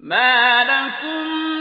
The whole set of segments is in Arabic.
ما لكم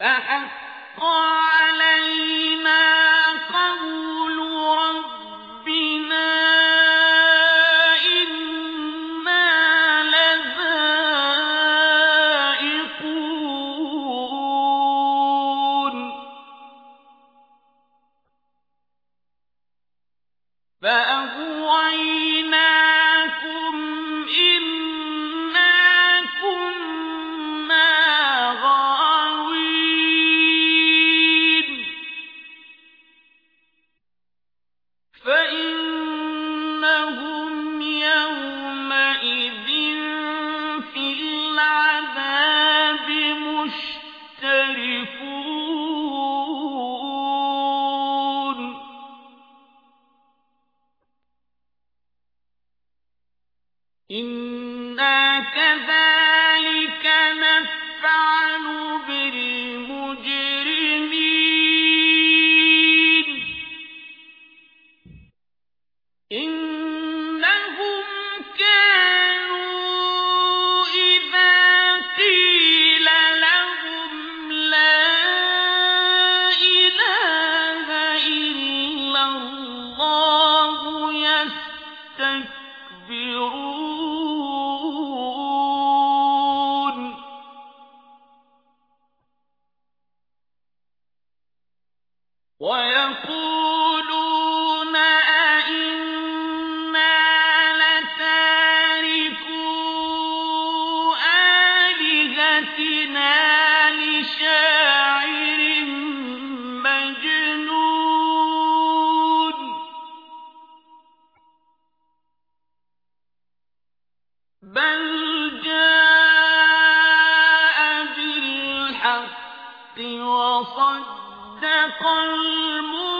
فحق إنا كذلك ويقولون أئنا لتاركو آلهتنا لشاعر مجنون. بل جاء بالحق وصدق صدق المرسلين.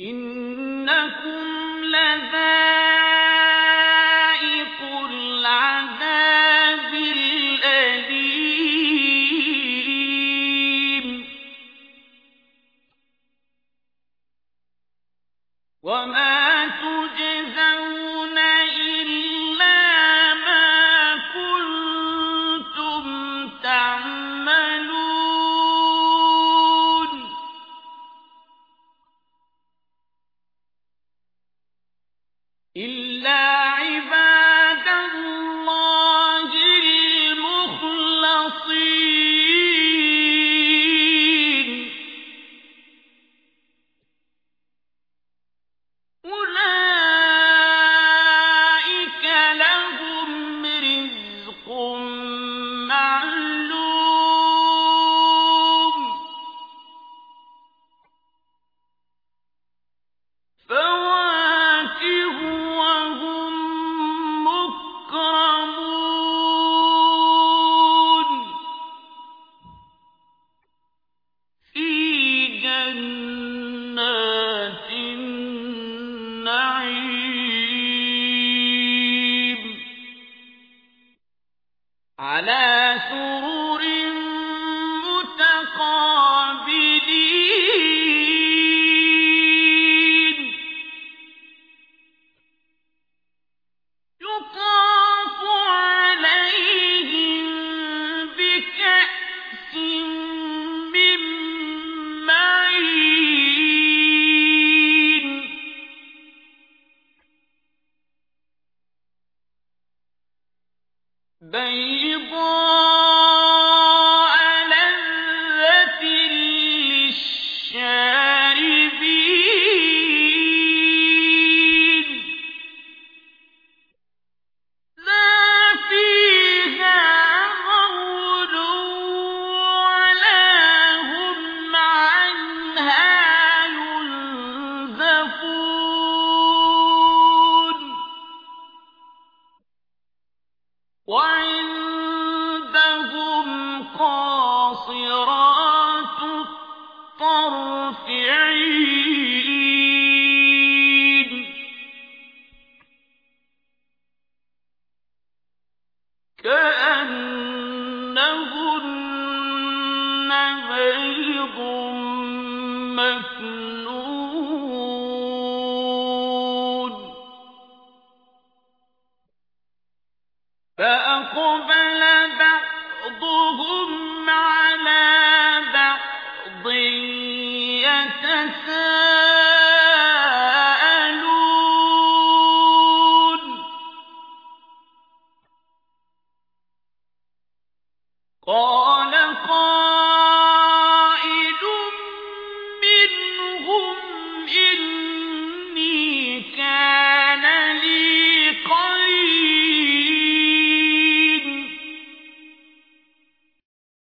إنكم لذائق العذاب الأليم. وما على سرر بيضاء فأقبل بعضهم على بعض يتساءلون